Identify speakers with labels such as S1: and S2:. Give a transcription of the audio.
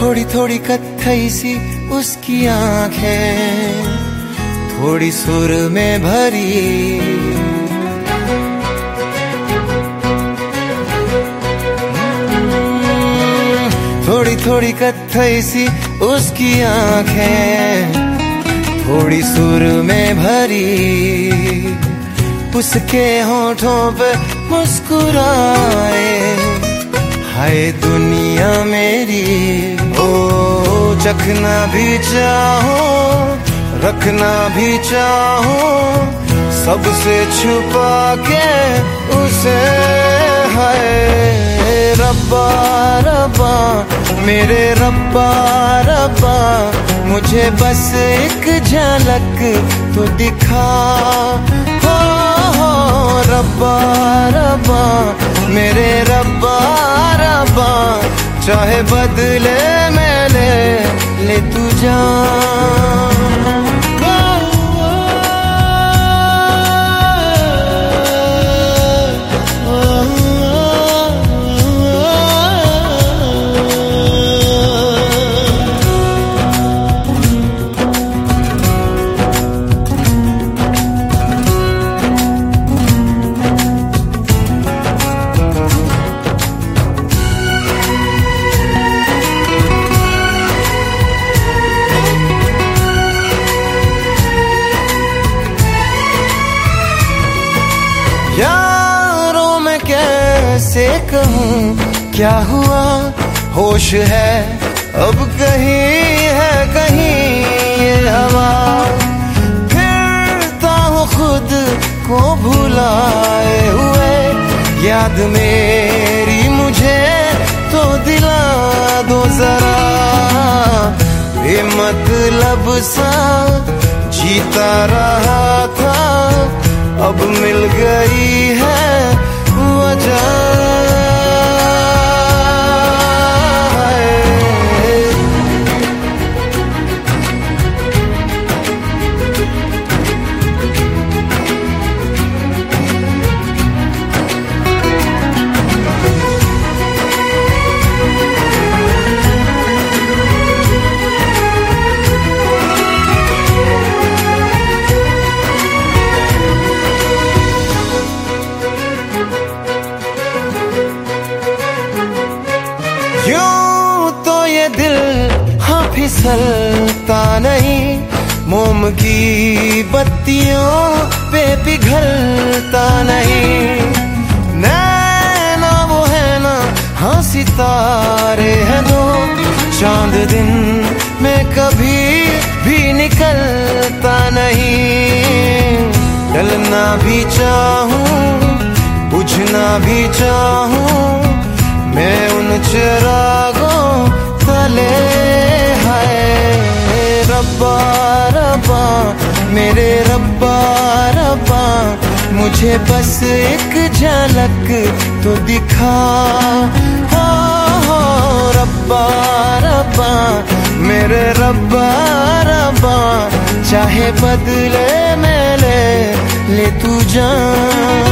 S1: थोड़ी कत्थई सी उसकी आँखें थोड़ी सुर में भरी। थोड़ी थोड़ी कत्थई सी उसकी आँखें थोड़ी सुर में भरी। उसके होठों पे मुस्कुराए, हाय दुनिया मेरी। ओ चखना भी चाहो रखना भी चाहो सबसे छुपा के उसे है। रब्बा रब्बा मेरे रब्बा रब्बा मुझे बस एक झलक तो दिखा। हो, हो रब्बा रब्बा मेरे रब्बा चाहे बदले मैं ले ले तू जान। कैसे कहूँ, क्या हुआ? होश है, अब कहीं है, कहीं ये हवा। फिरता हूँ खुद को भुलाए हुए। याद मेरी मुझे तो दिला दो जरा। बेमतलब सा जीता रहा था, अब मिल गई है फिसलता नहीं। मोम की बत्तियों पे पिघलता नहीं। नैना वो है ना हाँ सितारे हैं दो चाँद दिन में कभी भी निकलता नहीं। डलना भी चाहूँ, बुझना भी चाहूँ, मैं उन चिरागों मुझे बस एक झलक तो दिखा। हो, हो रब्बा रब्बा मेरे रब्बा रब्बा चाहे बदले में ले ले तू जान।